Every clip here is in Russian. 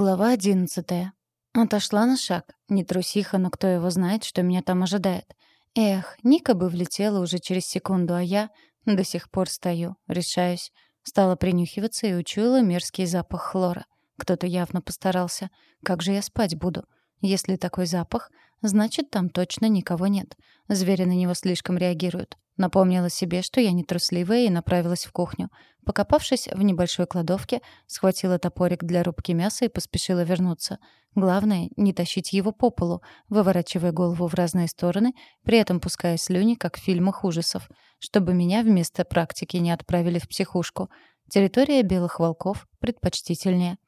Глава одиннадцатая. Отошла на шаг. Не трусиха, но кто его знает, что меня там ожидает. Эх, Ника бы влетела уже через секунду, а я до сих пор стою, решаюсь. Стала принюхиваться и учуяла мерзкий запах хлора. Кто-то явно постарался. Как же я спать буду? Если такой запах, значит, там точно никого нет. Звери на него слишком реагируют. Напомнила себе, что я не трусливая, и направилась в кухню. Покопавшись в небольшой кладовке, схватила топорик для рубки мяса и поспешила вернуться. Главное — не тащить его по полу, выворачивая голову в разные стороны, при этом пуская слюни, как в фильмах ужасов, чтобы меня вместо практики не отправили в психушку. Территория белых волков предпочтительнее.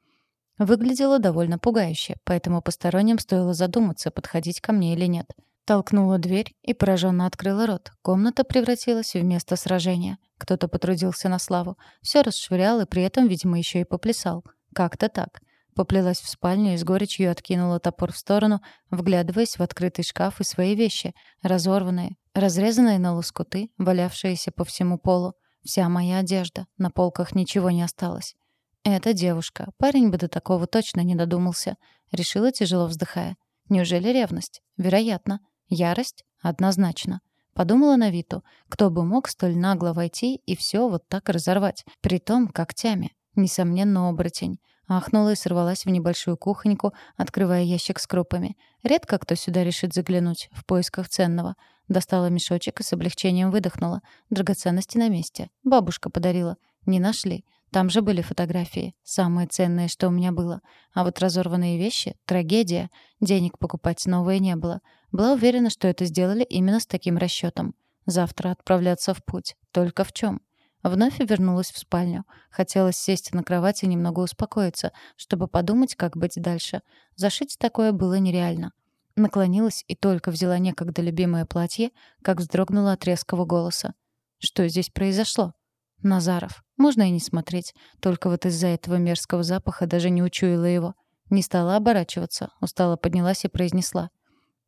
Выглядело довольно пугающе, поэтому посторонним стоило задуматься, подходить ко мне или нет. Толкнула дверь и пораженно открыла рот. Комната превратилась в место сражения. Кто-то потрудился на славу. Все расшвырял и при этом, видимо, еще и поплясал. Как-то так. Поплелась в спальню и с горечью откинула топор в сторону, вглядываясь в открытый шкаф и свои вещи, разорванные, разрезанные на лоскуты, валявшиеся по всему полу. Вся моя одежда. На полках ничего не осталось. «Это девушка. Парень бы до такого точно не додумался». Решила, тяжело вздыхая. «Неужели ревность? Вероятно. Ярость? Однозначно. Подумала на Виту. Кто бы мог столь нагло войти и все вот так разорвать? Притом когтями. Несомненно, оборотень. Ахнула и сорвалась в небольшую кухоньку, открывая ящик с крупами. Редко кто сюда решит заглянуть, в поисках ценного. Достала мешочек и с облегчением выдохнула. Драгоценности на месте. Бабушка подарила. Не нашли. Там же были фотографии. Самое ценное, что у меня было. А вот разорванные вещи — трагедия. Денег покупать новые не было. Была уверена, что это сделали именно с таким расчетом. Завтра отправляться в путь. Только в чем? Вновь вернулась в спальню. Хотелось сесть на кровать и немного успокоиться, чтобы подумать, как быть дальше. Зашить такое было нереально. Наклонилась и только взяла некогда любимое платье, как вздрогнула от резкого голоса. «Что здесь произошло?» Назаров. Можно и не смотреть. Только вот из-за этого мерзкого запаха даже не учуяла его. Не стала оборачиваться. Устала поднялась и произнесла.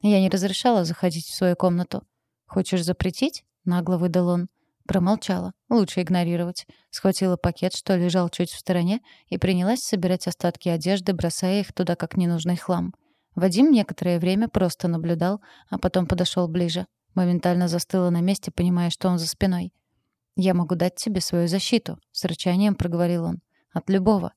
Я не разрешала заходить в свою комнату. «Хочешь запретить?» — нагло выдал он. Промолчала. Лучше игнорировать. Схватила пакет, что лежал чуть в стороне, и принялась собирать остатки одежды, бросая их туда как ненужный хлам. Вадим некоторое время просто наблюдал, а потом подошел ближе. Моментально застыла на месте, понимая, что он за спиной. «Я могу дать тебе свою защиту», — с рычанием проговорил он. «От любого.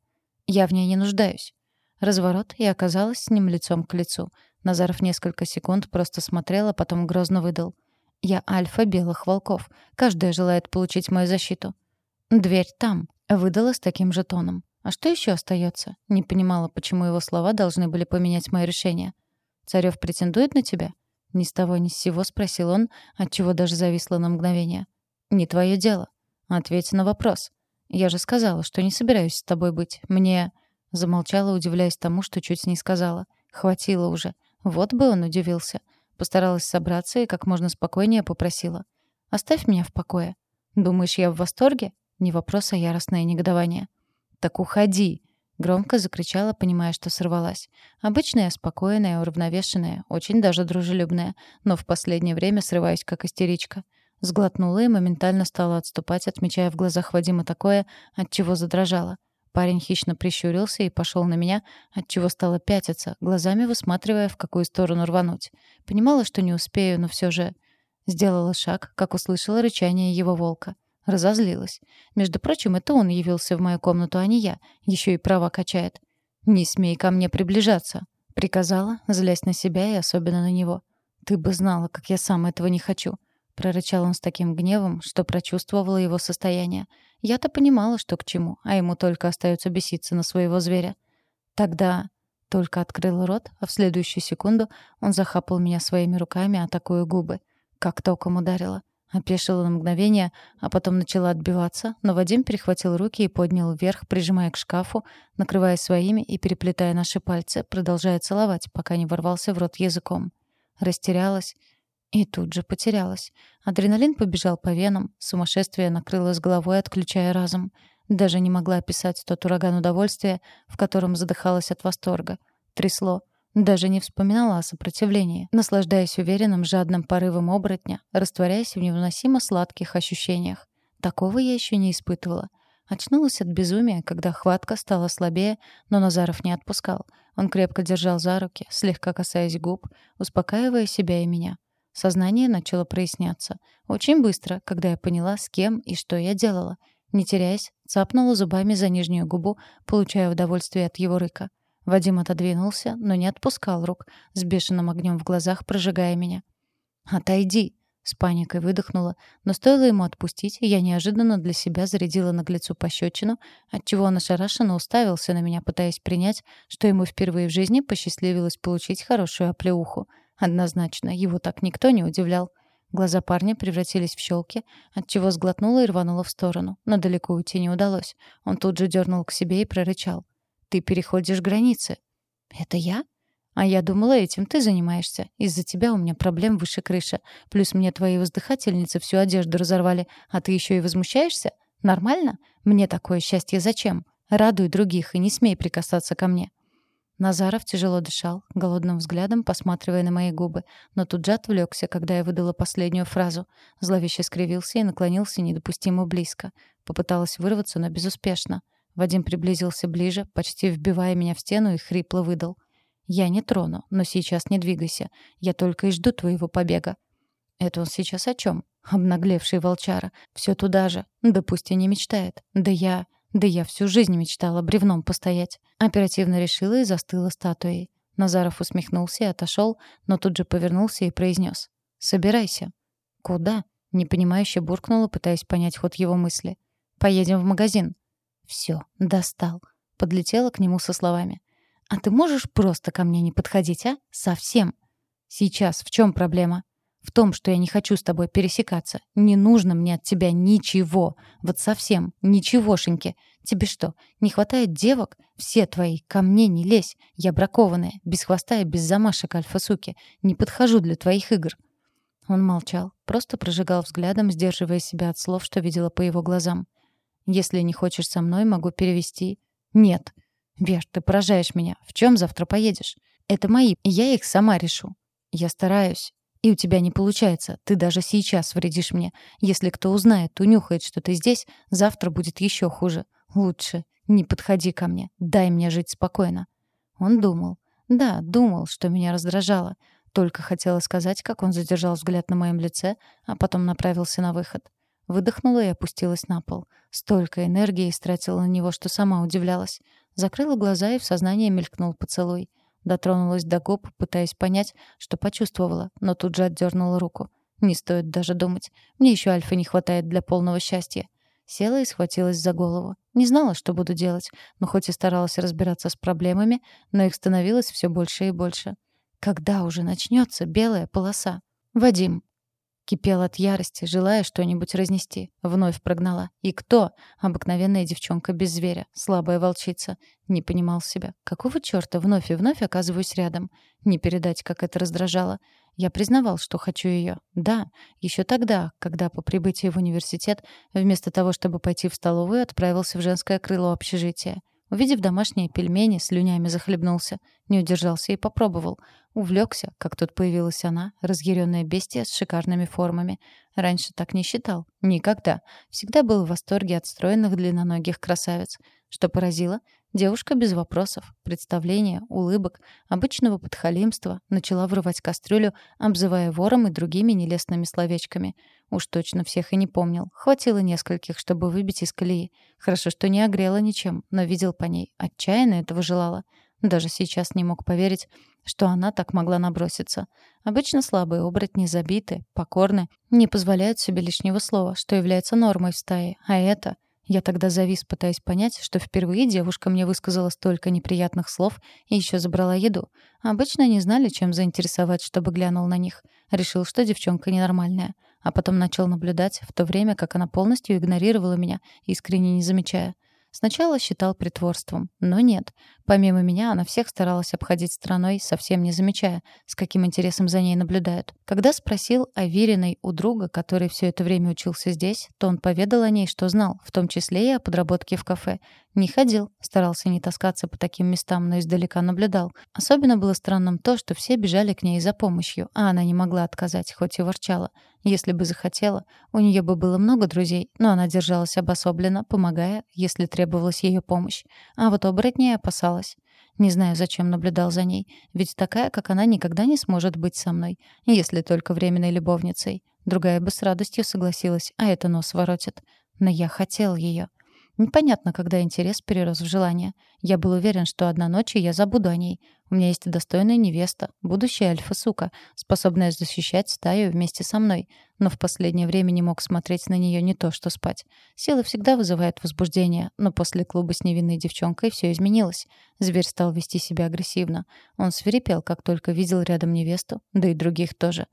Я в ней не нуждаюсь». Разворот, и оказалась с ним лицом к лицу. Назаров несколько секунд просто смотрел, а потом грозно выдал. «Я альфа белых волков. Каждая желает получить мою защиту». «Дверь там», — выдала с таким же тоном. «А что еще остается? Не понимала, почему его слова должны были поменять мое решение. «Царев претендует на тебя?» Ни с того ни с сего спросил он, отчего даже зависло на мгновение. «Не твое дело. Ответь на вопрос. Я же сказала, что не собираюсь с тобой быть. Мне...» Замолчала, удивляясь тому, что чуть не сказала. «Хватило уже. Вот бы он удивился». Постаралась собраться и как можно спокойнее попросила. «Оставь меня в покое. Думаешь, я в восторге?» Не вопрос, а яростное негодование. «Так уходи!» Громко закричала, понимая, что сорвалась. Обычная, спокойная, уравновешенная, очень даже дружелюбная, но в последнее время срываюсь как истеричка. Сглотнула и моментально стала отступать, отмечая в глазах Вадима такое, от чего задрожала. Парень хищно прищурился и пошел на меня, от чего стала пятиться, глазами высматривая, в какую сторону рвануть. Понимала, что не успею, но все же... Сделала шаг, как услышала рычание его волка. Разозлилась. Между прочим, это он явился в мою комнату, а не я. Еще и права качает. «Не смей ко мне приближаться», — приказала, злясь на себя и особенно на него. «Ты бы знала, как я сам этого не хочу прорычал он с таким гневом, что прочувствовала его состояние. Я-то понимала, что к чему, а ему только остается беситься на своего зверя. Тогда только открыл рот, а в следующую секунду он захапал меня своими руками, атакуя губы. Как током ударила. Опешила на мгновение, а потом начала отбиваться, но Вадим перехватил руки и поднял вверх, прижимая к шкафу, накрывая своими и переплетая наши пальцы, продолжая целовать, пока не ворвался в рот языком. Растерялась, и тут же потерялась. Адреналин побежал по венам, сумасшествие накрыло с головой, отключая разум. Даже не могла описать тот ураган удовольствия, в котором задыхалась от восторга. Трясло. Даже не вспоминала о сопротивлении, наслаждаясь уверенным, жадным порывом оборотня, растворяясь в невыносимо сладких ощущениях. Такого я еще не испытывала. Очнулась от безумия, когда хватка стала слабее, но Назаров не отпускал. Он крепко держал за руки, слегка касаясь губ, успокаивая себя и меня. Сознание начало проясняться. Очень быстро, когда я поняла, с кем и что я делала. Не теряясь, цапнула зубами за нижнюю губу, получая удовольствие от его рыка. Вадим отодвинулся, но не отпускал рук, с бешеным огнем в глазах прожигая меня. «Отойди!» — с паникой выдохнула, но стоило ему отпустить, я неожиданно для себя зарядила наглецу пощечину, отчего он ошарашенно уставился на меня, пытаясь принять, что ему впервые в жизни посчастливилось получить хорошую оплеуху. Однозначно, его так никто не удивлял. Глаза парня превратились в щелки, отчего сглотнула и рванула в сторону, но далеко уйти не удалось. Он тут же дернул к себе и прорычал. Ты переходишь границы. Это я? А я думала, этим ты занимаешься. Из-за тебя у меня проблем выше крыши. Плюс мне твои воздыхательницы всю одежду разорвали, а ты еще и возмущаешься? Нормально? Мне такое счастье зачем? Радуй других и не смей прикасаться ко мне. Назаров тяжело дышал, голодным взглядом посматривая на мои губы, но тут же отвлекся, когда я выдала последнюю фразу. Зловеще скривился и наклонился недопустимо близко. Попыталась вырваться, но безуспешно. Вадим приблизился ближе, почти вбивая меня в стену и хрипло выдал. «Я не трону, но сейчас не двигайся. Я только и жду твоего побега». «Это он сейчас о чем? Обнаглевший волчара. Все туда же. Да пусть и не мечтает. Да я... Да я всю жизнь мечтала бревном постоять». Оперативно решила и застыла статуей. Назаров усмехнулся и отошел, но тут же повернулся и произнес. «Собирайся». «Куда?» — непонимающе буркнула, пытаясь понять ход его мысли. «Поедем в магазин». Все, достал. Подлетела к нему со словами. «А ты можешь просто ко мне не подходить, а? Совсем?» «Сейчас в чем проблема?» «В том, что я не хочу с тобой пересекаться. Не нужно мне от тебя ничего. Вот совсем. Ничегошеньки. Тебе что, не хватает девок? Все твои. Ко мне не лезь. Я бракованная. Без хвоста и без замашек альфа-суки. Не подхожу для твоих игр». Он молчал, просто прожигал взглядом, сдерживая себя от слов, что видела по его глазам. Если не хочешь со мной, могу перевести. Нет. Вер, ты поражаешь меня. В чем завтра поедешь? Это мои, я их сама решу. Я стараюсь. И у тебя не получается. Ты даже сейчас вредишь мне. Если кто узнает, унюхает, что ты здесь, завтра будет еще хуже. Лучше не подходи ко мне. Дай мне жить спокойно. Он думал. Да, думал, что меня раздражало. Только хотела сказать, как он задержал взгляд на моем лице, а потом направился на выход. Выдохнула и опустилась на пол. Столько энергии истратила на него, что сама удивлялась. Закрыла глаза и в сознании мелькнул поцелуй. Дотронулась до губ, пытаясь понять, что почувствовала, но тут же отдернула руку. Не стоит даже думать. Мне еще альфа не хватает для полного счастья. Села и схватилась за голову. Не знала, что буду делать, но хоть и старалась разбираться с проблемами, но их становилось все больше и больше. Когда уже начнется белая полоса? Вадим. Кипел от ярости, желая что-нибудь разнести. Вновь прогнала. И кто? Обыкновенная девчонка без зверя, слабая волчица. Не понимал себя. Какого чёрта вновь и вновь оказываюсь рядом? Не передать, как это раздражало. Я признавал, что хочу её. Да, ещё тогда, когда по прибытии в университет, вместо того, чтобы пойти в столовую, отправился в женское крыло общежития. Увидев домашние пельмени, слюнями захлебнулся. Не удержался и попробовал. Увлекся, как тут появилась она, разъяренная бестия с шикарными формами. Раньше так не считал. Никогда. Всегда был в восторге от стройных длинноногих красавиц. Что поразило, девушка без вопросов, представления, улыбок, обычного подхалимства начала врывать кастрюлю, обзывая вором и другими нелестными словечками — Уж точно всех и не помнил. Хватило нескольких, чтобы выбить из колеи. Хорошо, что не огрела ничем, но видел по ней. Отчаянно этого желала. Даже сейчас не мог поверить, что она так могла наброситься. Обычно слабые оборотни забиты, покорны, не позволяют себе лишнего слова, что является нормой в стае. А это... Я тогда завис, пытаясь понять, что впервые девушка мне высказала столько неприятных слов и еще забрала еду. Обычно не знали, чем заинтересовать, чтобы глянул на них. Решил, что девчонка ненормальная а потом начал наблюдать, в то время как она полностью игнорировала меня, искренне не замечая. Сначала считал притворством, но нет. Помимо меня она всех старалась обходить стороной, совсем не замечая, с каким интересом за ней наблюдают. Когда спросил о Вериной у друга, который все это время учился здесь, то он поведал о ней, что знал, в том числе и о подработке в кафе. Не ходил, старался не таскаться по таким местам, но издалека наблюдал. Особенно было странным то, что все бежали к ней за помощью, а она не могла отказать, хоть и ворчала. Если бы захотела, у нее бы было много друзей, но она держалась обособленно, помогая, если требовалась ее помощь. А вот оборотней опасалась. Не знаю, зачем наблюдал за ней, ведь такая, как она, никогда не сможет быть со мной, если только временной любовницей. Другая бы с радостью согласилась, а это нос воротит. Но я хотел ее. Непонятно, когда интерес перерос в желание. Я был уверен, что одна ночь и я забуду о ней. У меня есть достойная невеста, будущая альфа-сука, способная защищать стаю вместе со мной. Но в последнее время не мог смотреть на нее не то, что спать. Сила всегда вызывает возбуждение, но после клуба с невинной девчонкой все изменилось. Зверь стал вести себя агрессивно. Он свирепел, как только видел рядом невесту, да и других тоже.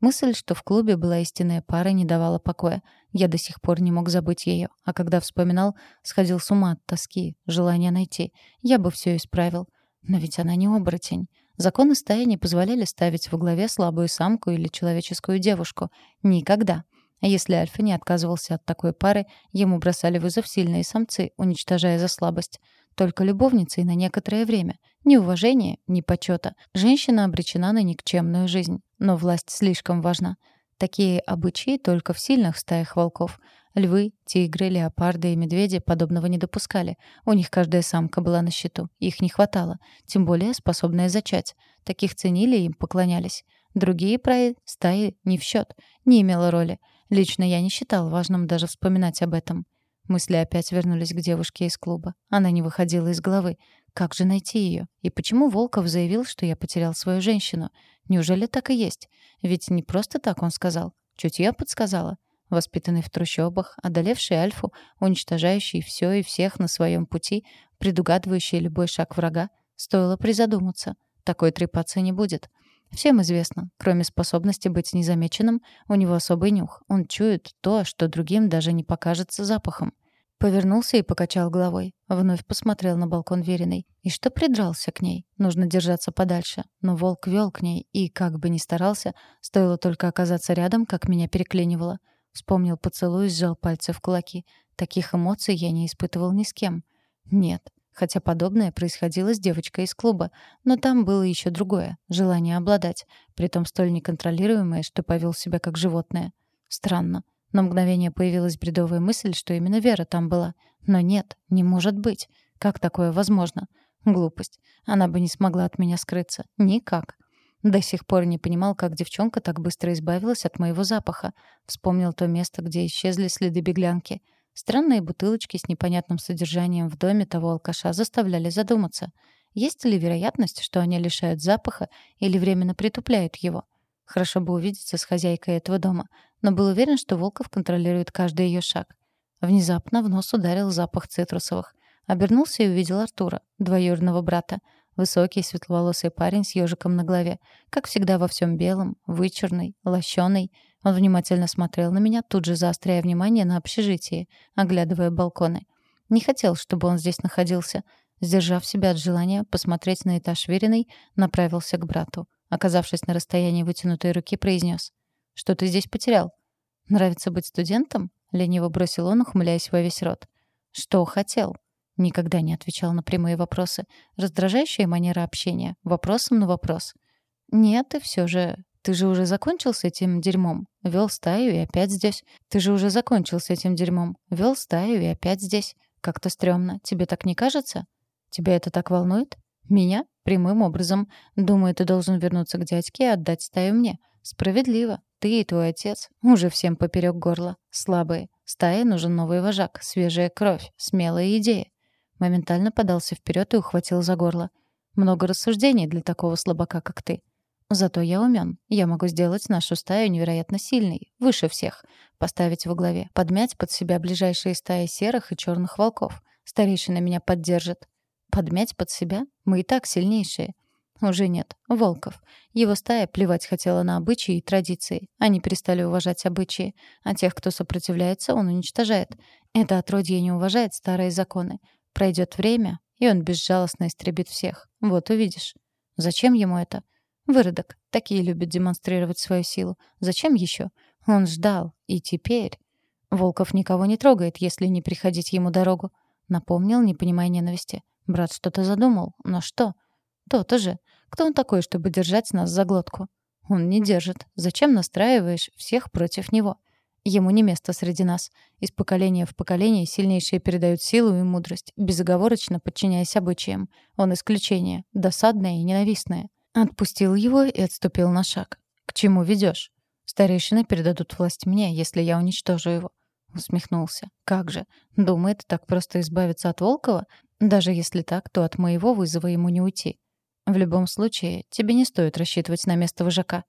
Мысль, что в клубе была истинная пара, не давала покоя. Я до сих пор не мог забыть ее, а когда вспоминал, сходил с ума от тоски, желания найти. Я бы все исправил. Но ведь она не оборотень. Законы стаи не позволяли ставить во главе слабую самку или человеческую девушку. Никогда. А если Альфа не отказывался от такой пары, ему бросали вызов сильные самцы, уничтожая за слабость. Только любовницей на некоторое время. Ни уважения, ни почета. Женщина обречена на никчемную жизнь. Но власть слишком важна. Такие обычаи только в сильных стаях волков. Львы, тигры, леопарды и медведи подобного не допускали. У них каждая самка была на счету. Их не хватало. Тем более способная зачать. Таких ценили и им поклонялись. Другие праи стаи не в счет. Не имело роли. Лично я не считал важным даже вспоминать об этом. Мысли опять вернулись к девушке из клуба. Она не выходила из головы. Как же найти ее? И почему Волков заявил, что я потерял свою женщину? Неужели так и есть? Ведь не просто так он сказал. Чутье подсказала. Воспитанный в трущобах, одолевший Альфу, уничтожающий все и всех на своем пути, предугадывающий любой шаг врага, стоило призадуматься. Такой трепаться не будет. Всем известно, кроме способности быть незамеченным, у него особый нюх. Он чует то, что другим даже не покажется запахом. Повернулся и покачал головой. Вновь посмотрел на балкон Вериной. И что придрался к ней? Нужно держаться подальше. Но волк вел к ней, и, как бы ни старался, стоило только оказаться рядом, как меня переклинивало. Вспомнил поцелуй сжал пальцы в кулаки. Таких эмоций я не испытывал ни с кем. Нет, хотя подобное происходило с девочкой из клуба, но там было еще другое — желание обладать, притом столь неконтролируемое, что повел себя как животное. Странно. На мгновение появилась бредовая мысль, что именно Вера там была. Но нет, не может быть. Как такое возможно? Глупость. Она бы не смогла от меня скрыться. Никак. До сих пор не понимал, как девчонка так быстро избавилась от моего запаха. Вспомнил то место, где исчезли следы беглянки. Странные бутылочки с непонятным содержанием в доме того алкаша заставляли задуматься. Есть ли вероятность, что они лишают запаха или временно притупляют его? Хорошо бы увидеться с хозяйкой этого дома, но был уверен, что Волков контролирует каждый ее шаг. Внезапно в нос ударил запах цитрусовых. Обернулся и увидел Артура, двоюродного брата. Высокий, светловолосый парень с ежиком на голове. Как всегда во всем белом, вычурный, лощеный. Он внимательно смотрел на меня, тут же заостряя внимание на общежитии, оглядывая балконы. Не хотел, чтобы он здесь находился. Сдержав себя от желания посмотреть на этаж Вериной, направился к брату. Оказавшись на расстоянии вытянутой руки, произнес. «Что ты здесь потерял?» «Нравится быть студентом?» — лениво бросил он, ухмыляясь во весь рот. «Что хотел?» Никогда не отвечал на прямые вопросы. Раздражающая манера общения. Вопросом на вопрос. «Нет, и все же... Ты же уже закончил с этим дерьмом. Вел стаю и опять здесь. Ты же уже закончил с этим дерьмом. Вел стаю и опять здесь. Как-то стрёмно. Тебе так не кажется? Тебя это так волнует? Меня? Прямым образом. Думаю, ты должен вернуться к дядьке и отдать стаю мне. Справедливо. Ты и твой отец уже всем поперек горла. Слабые. Стае нужен новый вожак, свежая кровь, смелая идея. Моментально подался вперед и ухватил за горло. Много рассуждений для такого слабака, как ты. Зато я умен. Я могу сделать нашу стаю невероятно сильной, выше всех. Поставить во главе, подмять под себя ближайшие стаи серых и черных волков. Старейшина меня поддержит. Подмять под себя? Мы и так сильнейшие. Уже нет. Волков. Его стая плевать хотела на обычаи и традиции. Они перестали уважать обычаи. А тех, кто сопротивляется, он уничтожает. Это отродье не уважает старые законы. Пройдет время, и он безжалостно истребит всех. Вот увидишь. Зачем ему это? Выродок. Такие любят демонстрировать свою силу. Зачем еще? Он ждал. И теперь... Волков никого не трогает, если не приходить ему дорогу. Напомнил, не понимая ненависти. Брат что-то задумал. Но что? То-то же. Кто он такой, чтобы держать нас за глотку? Он не держит. Зачем настраиваешь всех против него? Ему не место среди нас. Из поколения в поколение сильнейшие передают силу и мудрость, безоговорочно подчиняясь обычаям. Он исключение, досадное и ненавистное. Отпустил его и отступил на шаг. «К чему ведешь? Старейшины передадут власть мне, если я уничтожу его». Усмехнулся. «Как же? Думает, так просто избавиться от Волкова? Даже если так, то от моего вызова ему не уйти. В любом случае, тебе не стоит рассчитывать на место вожака.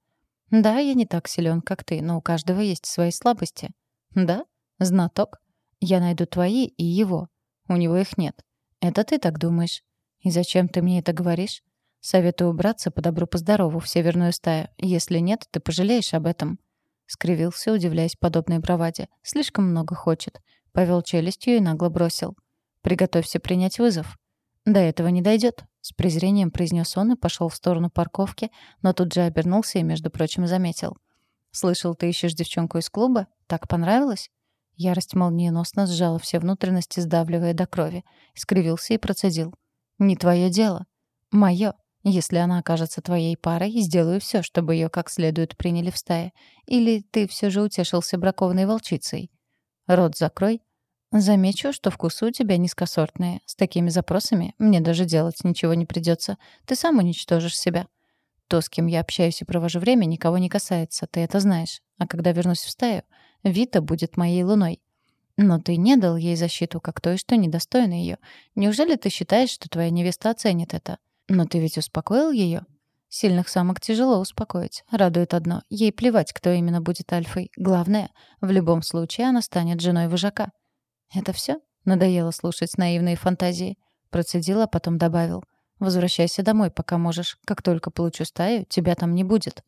Да, я не так силен, как ты, но у каждого есть свои слабости. Да? Знаток? Я найду твои и его. У него их нет. Это ты так думаешь. И зачем ты мне это говоришь? Советую убраться по добру по здорову в северную стаю. Если нет, ты пожалеешь об этом. Скривился, удивляясь подобной браваде. Слишком много хочет. Повел челюстью и нагло бросил. Приготовься принять вызов. До этого не дойдет. С презрением произнес он и пошел в сторону парковки, но тут же обернулся и, между прочим, заметил. «Слышал, ты ищешь девчонку из клуба? Так понравилось?» Ярость молниеносно сжала все внутренности, сдавливая до крови. Скривился и процедил. «Не твое дело. Мое. Если она окажется твоей парой, сделаю все, чтобы ее как следует приняли в стае. Или ты все же утешился бракованной волчицей. Рот закрой Замечу, что вкусы у тебя низкосортные. С такими запросами мне даже делать ничего не придется. Ты сам уничтожишь себя. То, с кем я общаюсь и провожу время, никого не касается, ты это знаешь. А когда вернусь в стаю, Вита будет моей луной. Но ты не дал ей защиту, как той, что недостойна ее. Неужели ты считаешь, что твоя невеста оценит это? Но ты ведь успокоил ее? Сильных самок тяжело успокоить. Радует одно — ей плевать, кто именно будет альфой. Главное, в любом случае она станет женой вожака. «Это все? Надоело слушать наивные фантазии. Процедил, а потом добавил. «Возвращайся домой, пока можешь. Как только получу стаю, тебя там не будет».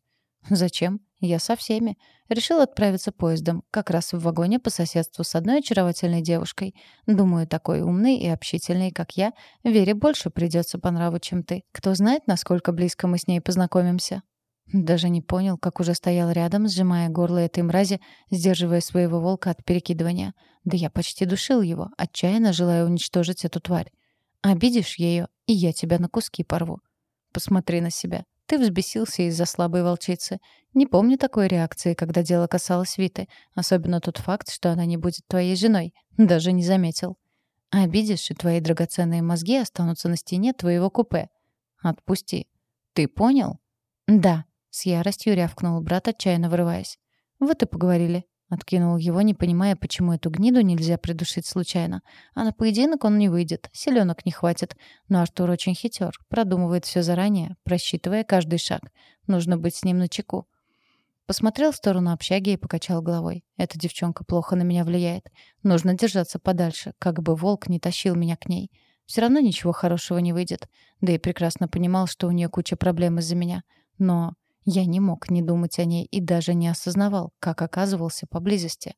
«Зачем? Я со всеми. Решил отправиться поездом, как раз в вагоне по соседству с одной очаровательной девушкой. Думаю, такой умный и общительный, как я, Вере больше придется по нраву, чем ты. Кто знает, насколько близко мы с ней познакомимся». Даже не понял, как уже стоял рядом, сжимая горло этой мрази, сдерживая своего волка от перекидывания. Да я почти душил его, отчаянно желая уничтожить эту тварь. Обидишь ее, и я тебя на куски порву. Посмотри на себя. Ты взбесился из-за слабой волчицы. Не помню такой реакции, когда дело касалось Виты. Особенно тот факт, что она не будет твоей женой. Даже не заметил. Обидишь, и твои драгоценные мозги останутся на стене твоего купе. Отпусти. Ты понял? Да. С яростью рявкнул брат, отчаянно вырываясь. «Вот и поговорили». Откинул его, не понимая, почему эту гниду нельзя придушить случайно. А на поединок он не выйдет, селенок не хватит. Но Артур очень хитер, продумывает все заранее, просчитывая каждый шаг. Нужно быть с ним начеку. Посмотрел в сторону общаги и покачал головой. Эта девчонка плохо на меня влияет. Нужно держаться подальше, как бы волк не тащил меня к ней. Все равно ничего хорошего не выйдет. Да и прекрасно понимал, что у нее куча проблем из-за меня. Но я не мог не думать о ней и даже не осознавал, как оказывался поблизости.